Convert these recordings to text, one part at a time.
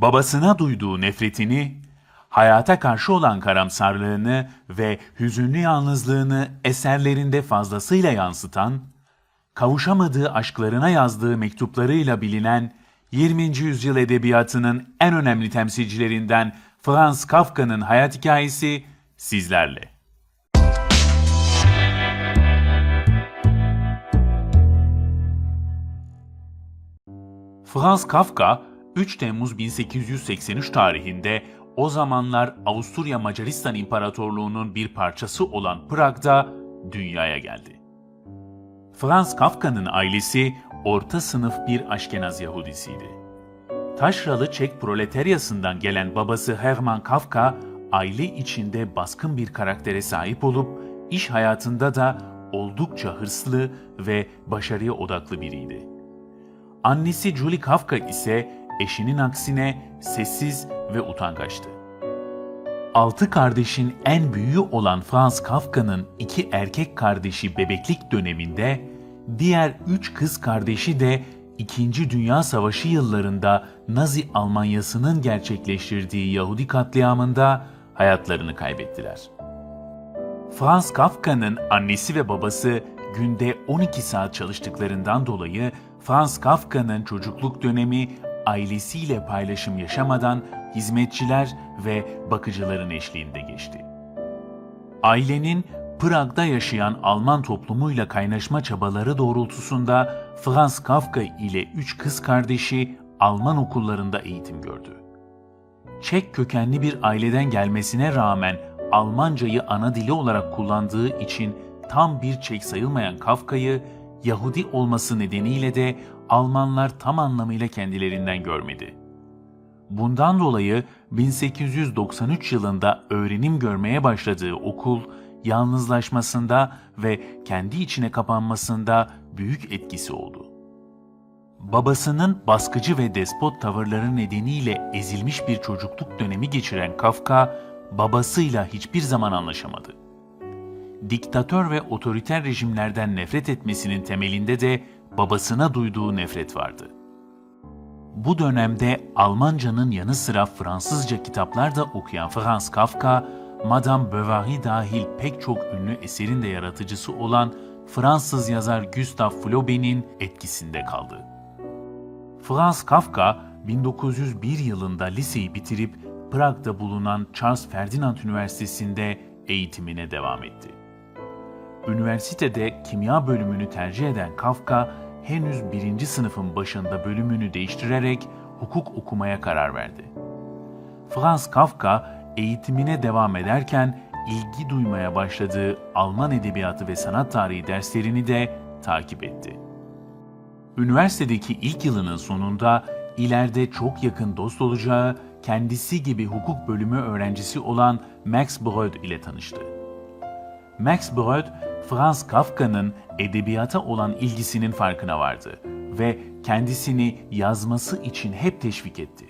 babasına duyduğu nefretini, hayata karşı olan karamsarlığını ve hüzünlü yalnızlığını eserlerinde fazlasıyla yansıtan, kavuşamadığı aşklarına yazdığı mektuplarıyla bilinen 20. yüzyıl edebiyatının en önemli temsilcilerinden Franz Kafka'nın hayat hikayesi sizlerle. Franz Kafka 3 Temmuz 1883 tarihinde o zamanlar Avusturya Macaristan İmparatorluğu'nun bir parçası olan Prag'da dünyaya geldi. Franz Kafka'nın ailesi orta sınıf bir Aşkenaz Yahudisiydi. Taşralı Çek proletaryasından gelen babası Hermann Kafka, aile içinde baskın bir karaktere sahip olup iş hayatında da oldukça hırslı ve başarıya odaklı biriydi. Annesi Julie Kafka ise eşinin aksine sessiz ve utangaçtı. Altı kardeşin en büyüğü olan Franz Kafka'nın iki erkek kardeşi bebeklik döneminde, diğer üç kız kardeşi de İkinci Dünya Savaşı yıllarında Nazi Almanyası'nın gerçekleştirdiği Yahudi katliamında hayatlarını kaybettiler. Franz Kafka'nın annesi ve babası günde 12 saat çalıştıklarından dolayı Franz Kafka'nın çocukluk dönemi ailesiyle paylaşım yaşamadan hizmetçiler ve bakıcıların eşliğinde geçti. Ailenin Prag'da yaşayan Alman toplumuyla kaynaşma çabaları doğrultusunda Franz Kafka ile üç kız kardeşi Alman okullarında eğitim gördü. Çek kökenli bir aileden gelmesine rağmen Almancayı ana dili olarak kullandığı için tam bir Çek sayılmayan Kafka'yı Yahudi olması nedeniyle de Almanlar tam anlamıyla kendilerinden görmedi. Bundan dolayı 1893 yılında öğrenim görmeye başladığı okul, yalnızlaşmasında ve kendi içine kapanmasında büyük etkisi oldu. Babasının baskıcı ve despot tavırları nedeniyle ezilmiş bir çocukluk dönemi geçiren Kafka, babasıyla hiçbir zaman anlaşamadı. Diktatör ve otoriter rejimlerden nefret etmesinin temelinde de babasına duyduğu nefret vardı. Bu dönemde Almanca'nın yanı sıra Fransızca kitaplar da okuyan Franz Kafka, Madame Bovary dahil pek çok ünlü eserin de yaratıcısı olan Fransız yazar Gustave Flaubert'in etkisinde kaldı. Franz Kafka 1901 yılında liseyi bitirip Prag'da bulunan Charles Ferdinand Üniversitesi'nde eğitimine devam etti. Üniversitede kimya bölümünü tercih eden Kafka, henüz birinci sınıfın başında bölümünü değiştirerek hukuk okumaya karar verdi. Franz Kafka eğitimine devam ederken ilgi duymaya başladığı Alman edebiyatı ve sanat tarihi derslerini de takip etti. Üniversitedeki ilk yılının sonunda ileride çok yakın dost olacağı kendisi gibi hukuk bölümü öğrencisi olan Max Brod ile tanıştı. Max Brod, Franz Kafka'nın edebiyata olan ilgisinin farkına vardı ve kendisini yazması için hep teşvik etti.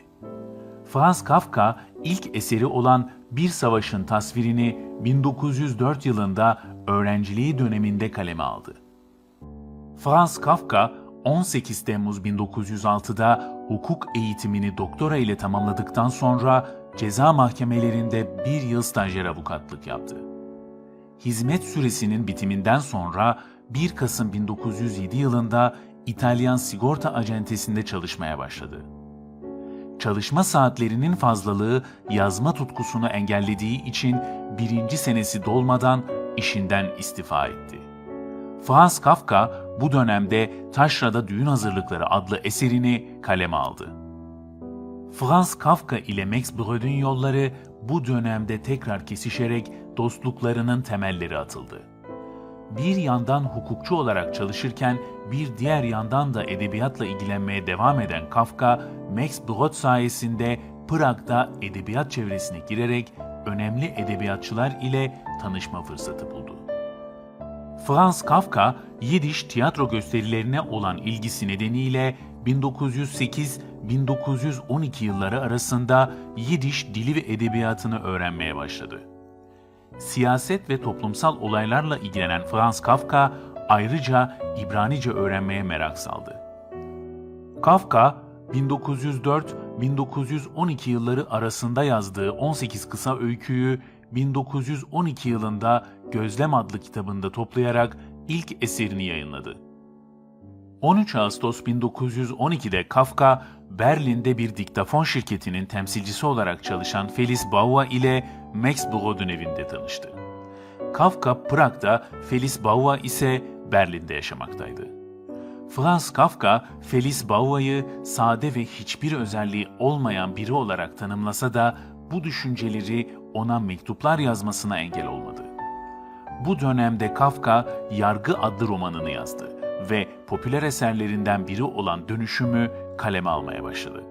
Franz Kafka ilk eseri olan Bir Savaşın tasvirini 1904 yılında öğrenciliği döneminde kaleme aldı. Franz Kafka 18 Temmuz 1906'da hukuk eğitimini doktora ile tamamladıktan sonra ceza mahkemelerinde bir yıl stajyer avukatlık yaptı. Hizmet süresinin bitiminden sonra 1 Kasım 1907 yılında İtalyan sigorta acentesinde çalışmaya başladı. Çalışma saatlerinin fazlalığı yazma tutkusunu engellediği için birinci senesi dolmadan işinden istifa etti. Franz Kafka bu dönemde Taşra'da Düğün Hazırlıkları adlı eserini kaleme aldı. Franz Kafka ile Max Brod'un yolları bu dönemde tekrar kesişerek dostluklarının temelleri atıldı. Bir yandan hukukçu olarak çalışırken bir diğer yandan da edebiyatla ilgilenmeye devam eden Kafka, Max Brod sayesinde Prag'da edebiyat çevresine girerek önemli edebiyatçılar ile tanışma fırsatı buldu. Franz Kafka, Yiddish tiyatro gösterilerine olan ilgisi nedeniyle 1908-1912 yılları arasında Yiddish dili ve edebiyatını öğrenmeye başladı. Siyaset ve toplumsal olaylarla ilgilenen Franz Kafka ayrıca İbranice öğrenmeye merak saldı. Kafka 1912 yılları arasında yazdığı 18 kısa öyküyü 1912 yılında Gözlem adlı kitabında toplayarak ilk eserini yayınladı. 13 Ağustos 1912'de Kafka, Berlin'de bir diktafon şirketinin temsilcisi olarak çalışan Felice Baua ile Max Brod'un evinde tanıştı. Kafka Prag'da, Felice Baua ise Berlin'de yaşamaktaydı. Franz Kafka, Felice Baua'yı sade ve hiçbir özelliği olmayan biri olarak tanımlasa da bu düşünceleri ona mektuplar yazmasına engel olmadı. Bu dönemde Kafka Yargı adlı romanını yazdı ve popüler eserlerinden biri olan Dönüşüm'ü kaleme almaya başladı.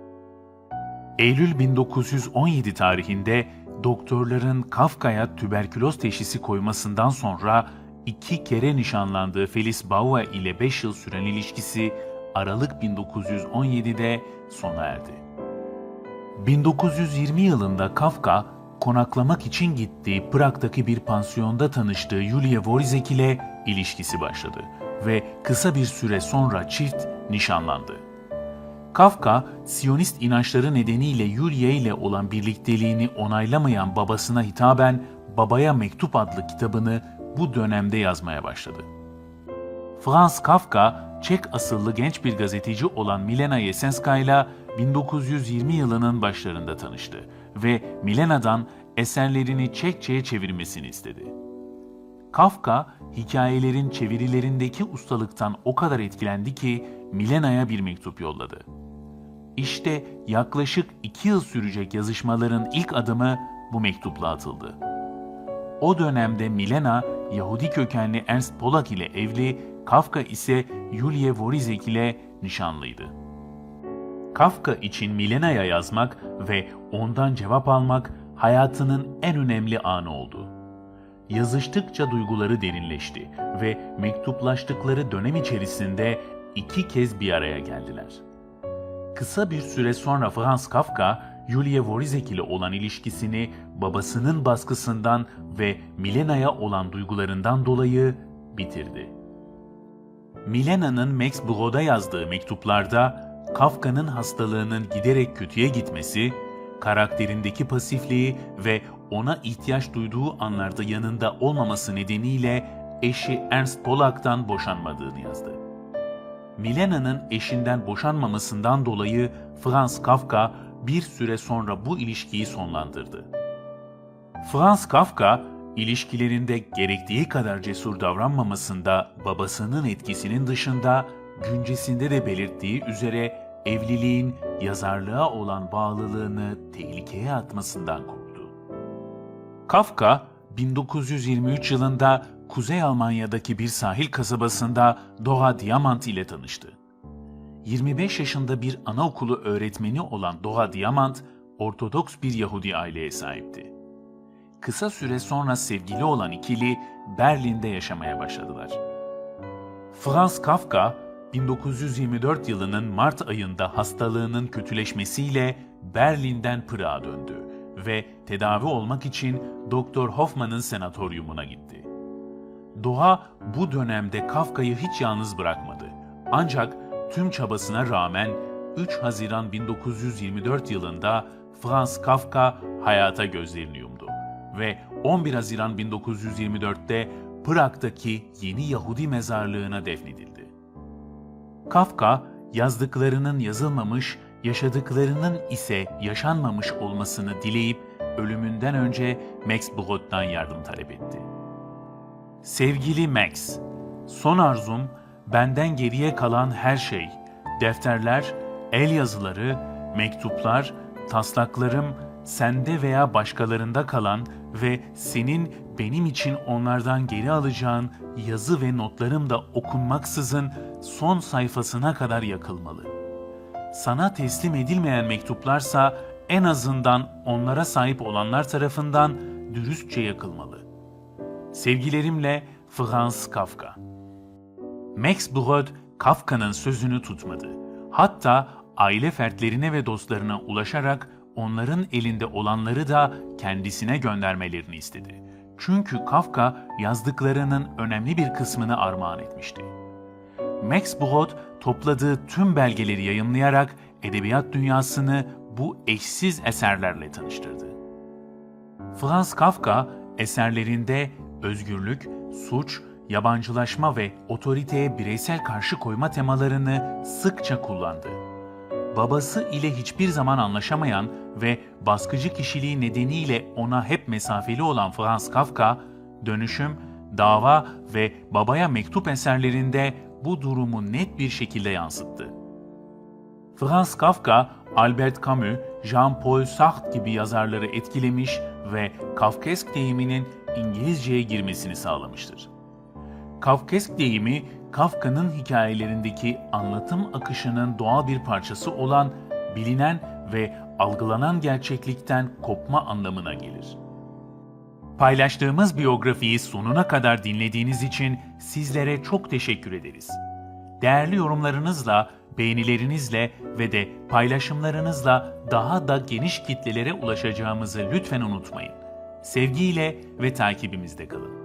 Eylül 1917 tarihinde doktorların Kafka'ya tüberküloz teşhisi koymasından sonra iki kere nişanlandığı Felice Baua ile 5 yıl süren ilişkisi Aralık 1917'de sona erdi. 1920 yılında Kafka, konaklamak için gittiği Prag'daki bir pansiyonda tanıştığı Yulia Vorizek ile ilişkisi başladı ve kısa bir süre sonra çift nişanlandı. Kafka, Siyonist inançları nedeniyle Yulia ile olan birlikteliğini onaylamayan babasına hitaben Babaya Mektup adlı kitabını bu dönemde yazmaya başladı. Franz Kafka, Çek asıllı genç bir gazeteci olan Milena Yesenska ile 1920 yılının başlarında tanıştı ve Milena'dan eserlerini Çekçe'ye çevirmesini istedi. Kafka, hikayelerin çevirilerindeki ustalıktan o kadar etkilendi ki Milena'ya bir mektup yolladı. İşte yaklaşık iki yıl sürecek yazışmaların ilk adımı bu mektupla atıldı. O dönemde Milena, Yahudi kökenli Ernst Polak ile evli, Kafka ise Yulia Vorizek ile nişanlıydı. Kafka için Milena'ya yazmak ve ondan cevap almak hayatının en önemli anı oldu. Yazıştıkça duyguları derinleşti ve mektuplaştıkları dönem içerisinde iki kez bir araya geldiler. Kısa bir süre sonra Franz Kafka, Yulia Vorizek ile olan ilişkisini babasının baskısından ve Milena'ya olan duygularından dolayı bitirdi. Milena'nın Max Brod'a yazdığı mektuplarda Kafka'nın hastalığının giderek kötüye gitmesi, karakterindeki pasifliği ve ona ihtiyaç duyduğu anlarda yanında olmaması nedeniyle eşi Ernst Polak'tan boşanmadığını yazdı. Milena'nın eşinden boşanmamasından dolayı Franz Kafka bir süre sonra bu ilişkiyi sonlandırdı. Franz Kafka, ilişkilerinde gerektiği kadar cesur davranmamasında babasının etkisinin dışında güncesinde de belirttiği üzere evliliğin yazarlığa olan bağlılığını tehlikeye atmasından korktu. Kafka, 1923 yılında Kuzey Almanya'daki bir sahil kasabasında Doğa Diamant ile tanıştı. 25 yaşında bir anaokulu öğretmeni olan Doğa Diamant, Ortodoks bir Yahudi aileye sahipti. Kısa süre sonra sevgili olan ikili Berlin'de yaşamaya başladılar. Franz Kafka, 1924 yılının Mart ayında hastalığının kötüleşmesiyle Berlin'den Pırağa döndü ve tedavi olmak için Doktor Hoffman'ın senatoryumuna gitti. Doğa bu dönemde Kafka'yı hiç yalnız bırakmadı. Ancak tüm çabasına rağmen 3 Haziran 1924 yılında Franz Kafka hayata gözlerini yumdu ve 11 Haziran 1924'te Prag'daki yeni Yahudi mezarlığına defnedildi. Kafka, yazdıklarının yazılmamış, yaşadıklarının ise yaşanmamış olmasını dileyip ölümünden önce Max Brod'dan yardım talep etti. Sevgili Max, son arzum benden geriye kalan her şey, defterler, el yazıları, mektuplar, taslaklarım, sende veya başkalarında kalan ve senin benim için onlardan geri alacağın yazı ve notlarım da okunmaksızın son sayfasına kadar yakılmalı. Sana teslim edilmeyen mektuplarsa en azından onlara sahip olanlar tarafından dürüstçe yakılmalı. Sevgilerimle Franz Kafka Max Brod, Kafka'nın sözünü tutmadı. Hatta aile fertlerine ve dostlarına ulaşarak onların elinde olanları da kendisine göndermelerini istedi. Çünkü Kafka yazdıklarının önemli bir kısmını armağan etmişti. Max Brod topladığı tüm belgeleri yayımlayarak edebiyat dünyasını bu eşsiz eserlerle tanıştırdı. Franz Kafka eserlerinde özgürlük, suç, yabancılaşma ve otoriteye bireysel karşı koyma temalarını sıkça kullandı. Babası ile hiçbir zaman anlaşamayan ve baskıcı kişiliği nedeniyle ona hep mesafeli olan Franz Kafka, dönüşüm, dava ve babaya mektup eserlerinde bu durumu net bir şekilde yansıttı. Franz Kafka, Albert Camus, Jean-Paul Sartre gibi yazarları etkilemiş ve Kafkesk deyiminin İngilizceye girmesini sağlamıştır. Kafkesk deyimi, Kafka'nın hikayelerindeki anlatım akışının doğal bir parçası olan bilinen ve algılanan gerçeklikten kopma anlamına gelir. Paylaştığımız biyografiyi sonuna kadar dinlediğiniz için sizlere çok teşekkür ederiz. Değerli yorumlarınızla, beğenilerinizle ve de paylaşımlarınızla daha da geniş kitlelere ulaşacağımızı lütfen unutmayın. Sevgiyle ve takibimizde kalın.